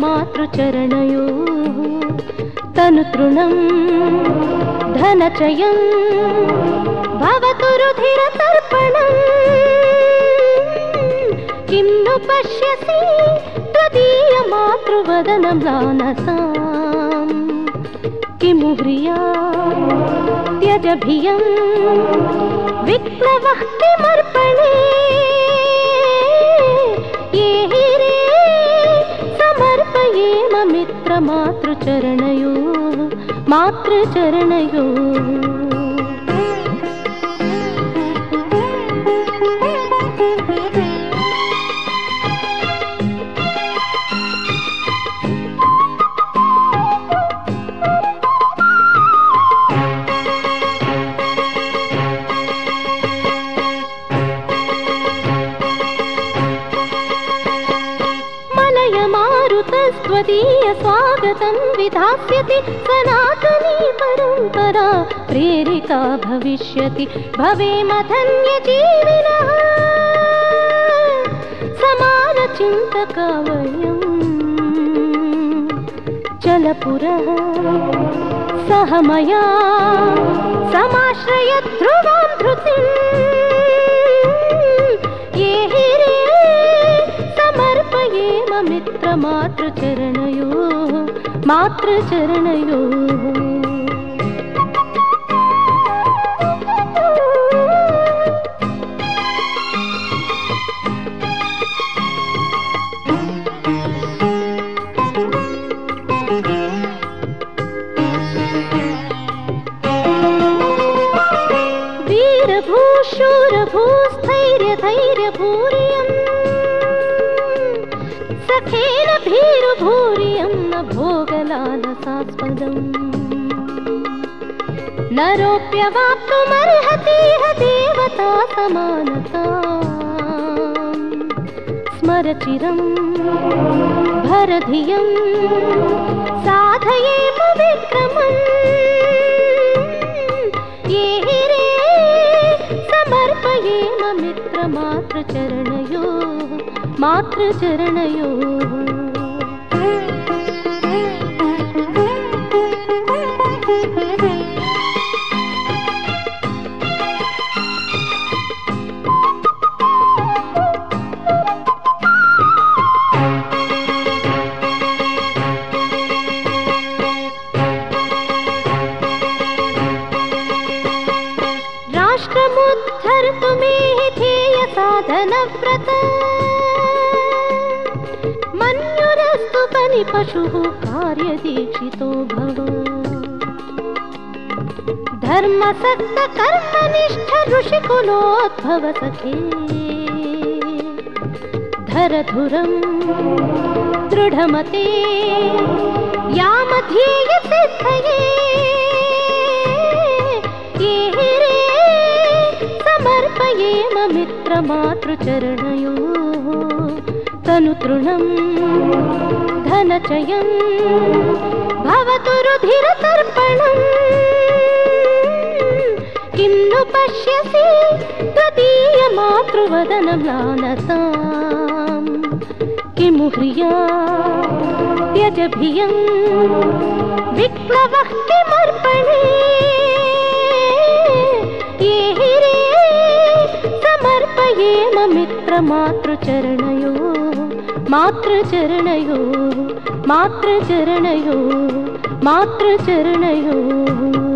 मातृचरणयोः। तनुतृणं धनचयं भवतु रुधिरतर्पणम् किं नु पश्यसि त्वदीयमातृवदनं लानसाम्। किमु त्यज भियं विप्लवः किमर्पणे। मातृचरणयो मातृचरणयो। स्वागतं विधास्यति सनातनी परम्परा प्रेरिता भविष्यति। भवेम धन्यजीविनः समानचिन्तका वयम् चलपुरः सह मया समाश्रय ध्रुवां धृतिम्। ये हि रे समर्पयेम मित्रमातृचरणयोः मातृचरणयोः वीरभूशूरभूस्थैर्यधैर्यभूरियम् सखेन भीरुभूरियं न भोगलालसास्पदम् नरोऽप्यवाप्तुमर्हतीह देवता समानता। स्मरचिरं भरधियं साधयेम विक्रमम् हि साधनव्रत मन्युरस्तु बलिपशुः कार्यदीक्षितो भव। धर्मसक्तकर्मनिष्ठ ऋषिकुलोद्भव सखे। धरधुरं दृढमते यामध्येय समर्पयेम मित्रमातृचरणयोः तनुतृणं धनचयं भवतु रुधिरतर्पणम् किं नु पश्यसि त्वदीयमातृवदनं लालसाम् किमु ह्रिया त्यज भियं विप्लवः किमर्पणे मित्रमातृचरणयोः मातृचरणयो मातृचरणयो मातृचरणयोः।